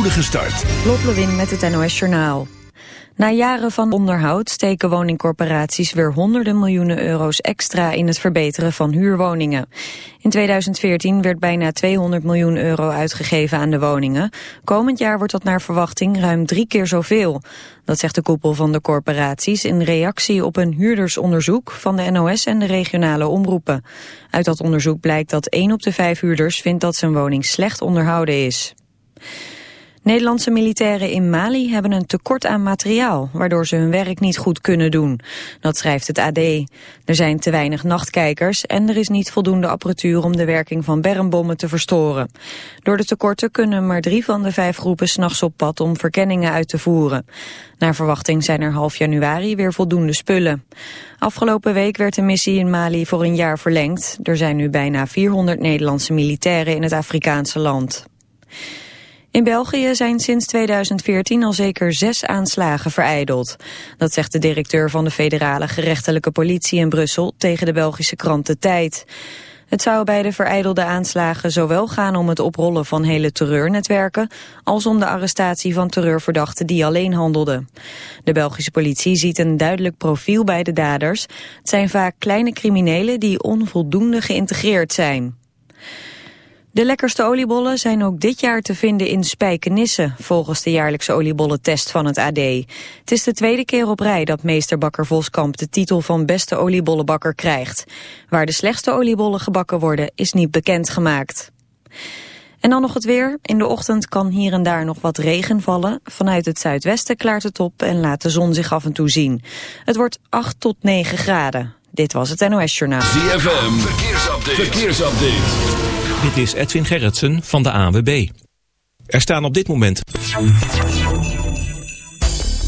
spoedige start. Met het NOS Journaal. Na jaren van onderhoud steken woningcorporaties weer honderden miljoenen euro's extra in het verbeteren van huurwoningen. In 2014 werd bijna 200 miljoen euro uitgegeven aan de woningen. Komend jaar wordt dat naar verwachting ruim drie keer zoveel. Dat zegt de koepel van de corporaties in reactie op een huurdersonderzoek van de NOS en de regionale omroepen. Uit dat onderzoek blijkt dat 1 op de 5 huurders vindt dat zijn woning slecht onderhouden is. Nederlandse militairen in Mali hebben een tekort aan materiaal, waardoor ze hun werk niet goed kunnen doen. Dat schrijft het AD. Er zijn te weinig nachtkijkers en er is niet voldoende apparatuur om de werking van bermbommen te verstoren. Door de tekorten kunnen maar drie van de vijf groepen s'nachts op pad om verkenningen uit te voeren. Naar verwachting zijn er half januari weer voldoende spullen. Afgelopen week werd de missie in Mali voor een jaar verlengd. Er zijn nu bijna 400 Nederlandse militairen in het Afrikaanse land. In België zijn sinds 2014 al zeker zes aanslagen vereideld. Dat zegt de directeur van de federale gerechtelijke politie in Brussel tegen de Belgische krant De Tijd. Het zou bij de vereidelde aanslagen zowel gaan om het oprollen van hele terreurnetwerken... als om de arrestatie van terreurverdachten die alleen handelden. De Belgische politie ziet een duidelijk profiel bij de daders. Het zijn vaak kleine criminelen die onvoldoende geïntegreerd zijn. De lekkerste oliebollen zijn ook dit jaar te vinden in Spijkenisse, volgens de jaarlijkse oliebollentest van het AD. Het is de tweede keer op rij dat meester Bakker Voskamp de titel van beste oliebollenbakker krijgt. Waar de slechtste oliebollen gebakken worden is niet bekendgemaakt. En dan nog het weer. In de ochtend kan hier en daar nog wat regen vallen. Vanuit het zuidwesten klaart het op en laat de zon zich af en toe zien. Het wordt 8 tot 9 graden. Dit was het NOS Journaal. ZFM, verkeersupdate. verkeersupdate. Dit is Edwin Gerritsen van de ANWB. Er staan op dit moment...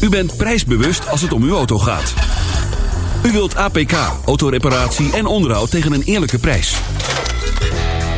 U bent prijsbewust als het om uw auto gaat. U wilt APK, autoreparatie en onderhoud tegen een eerlijke prijs.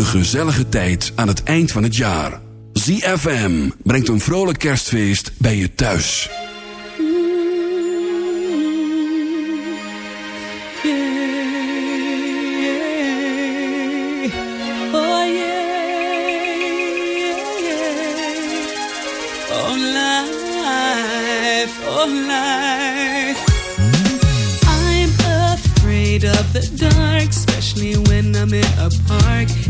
De gezellige tijd aan het eind van het jaar. ZFM brengt een vrolijk kerstfeest bij je thuis. Of the dark, especially when I'm a park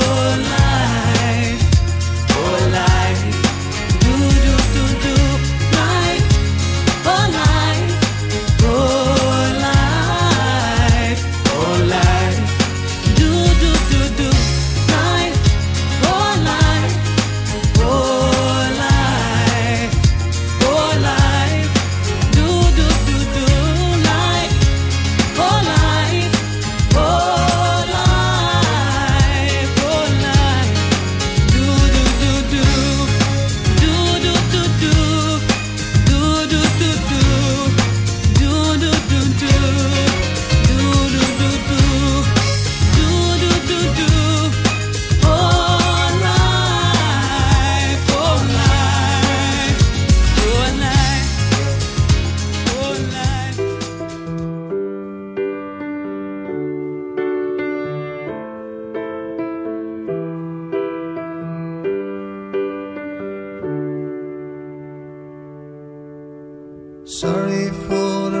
Sorry for the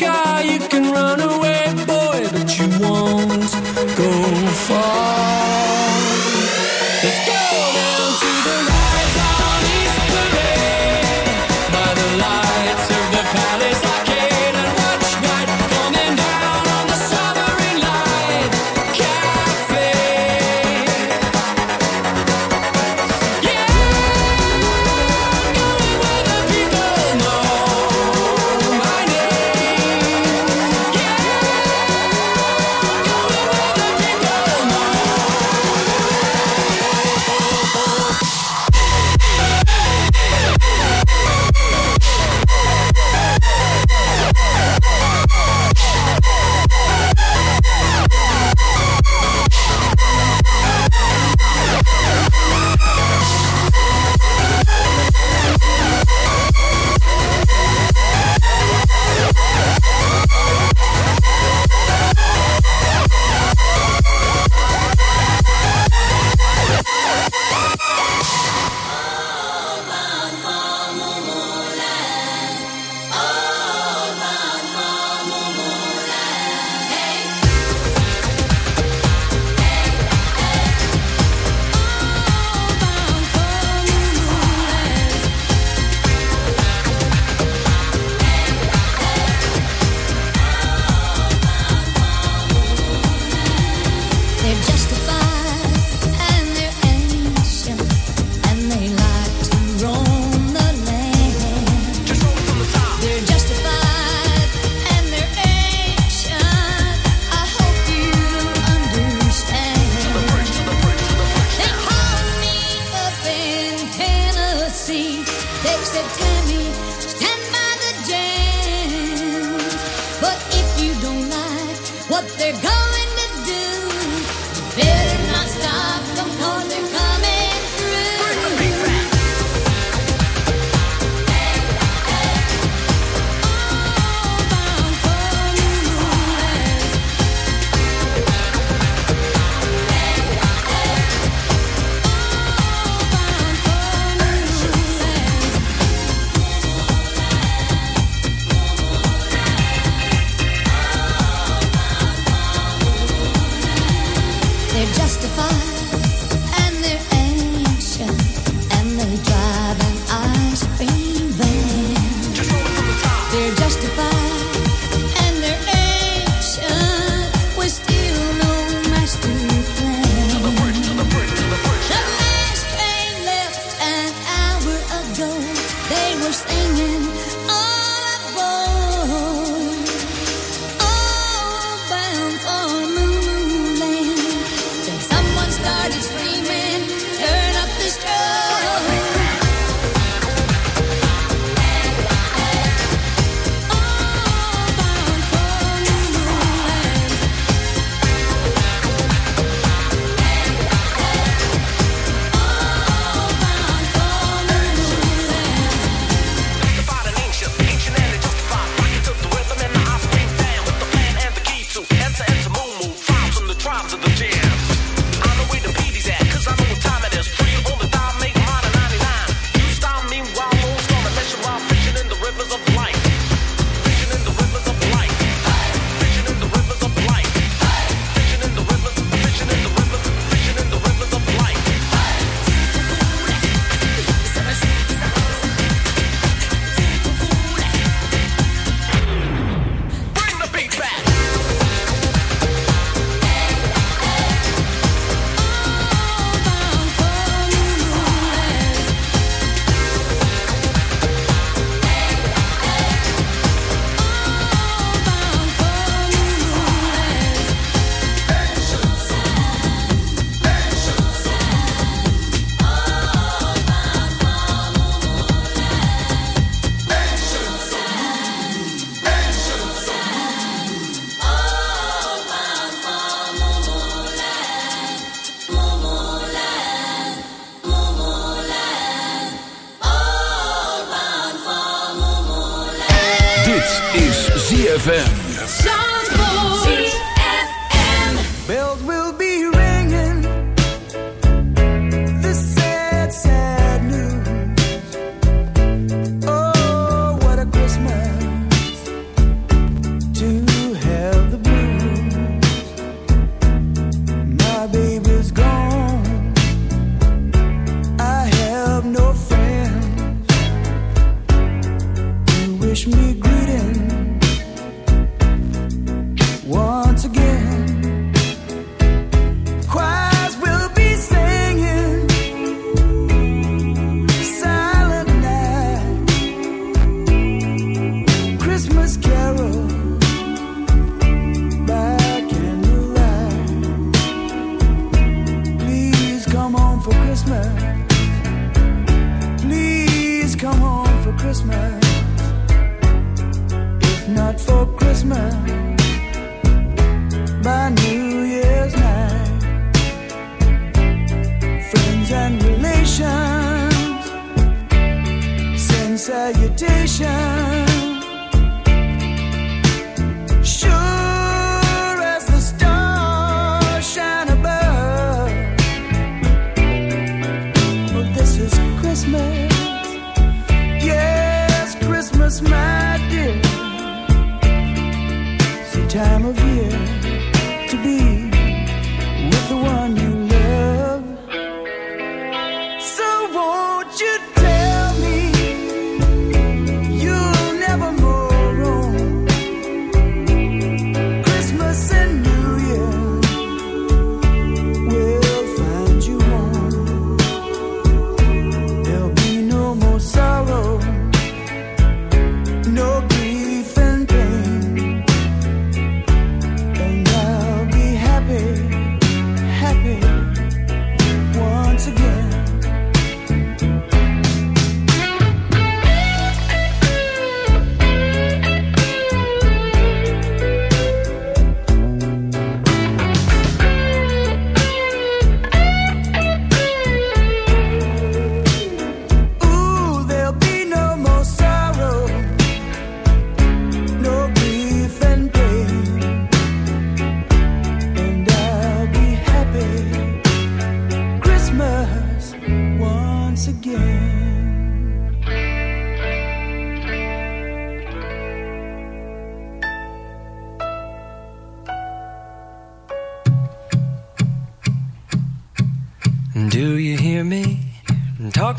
Car. You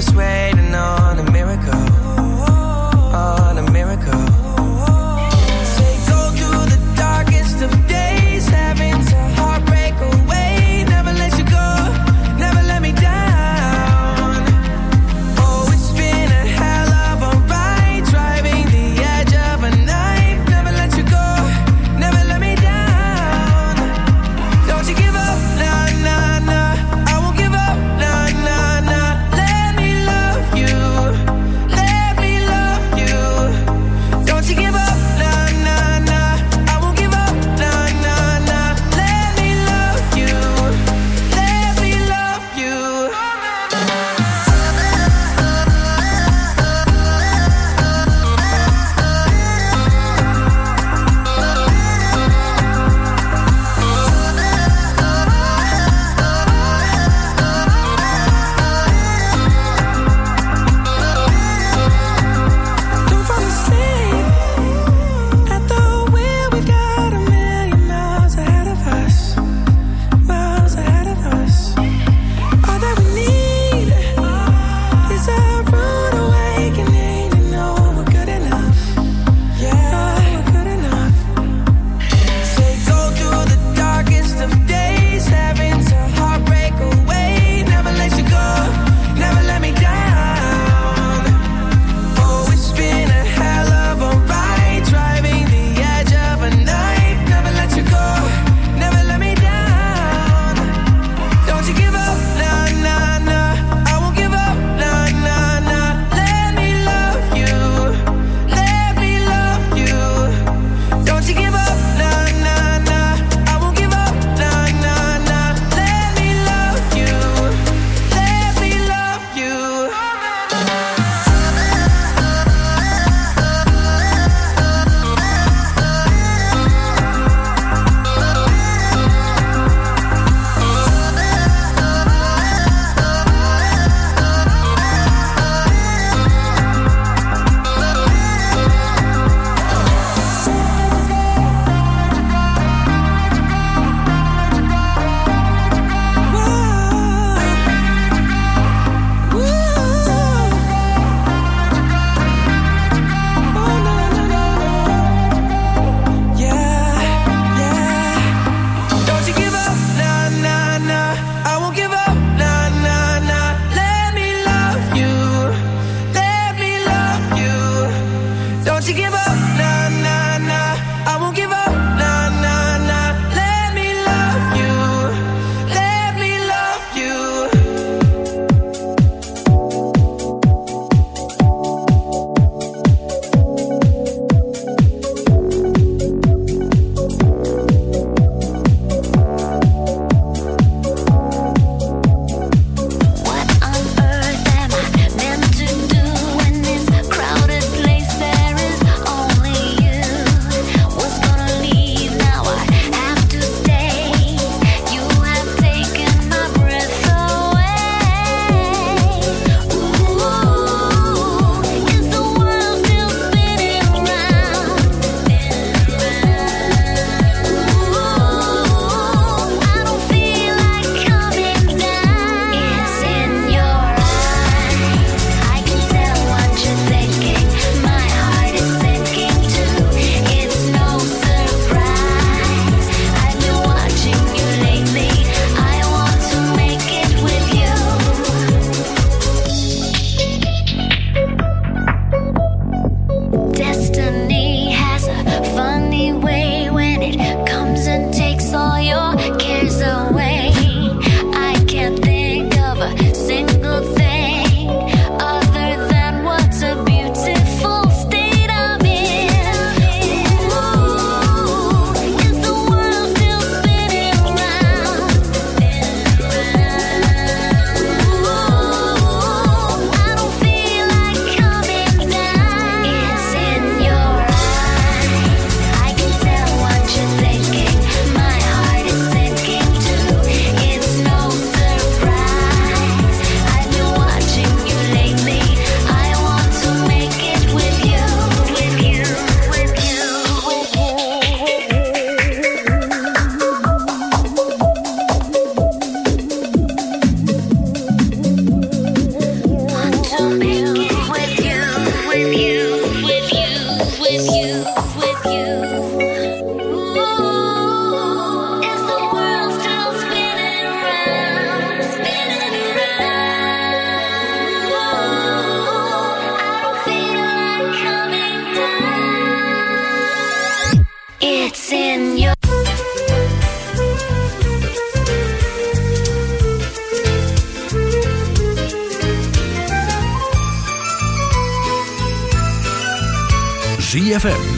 keep us waiting on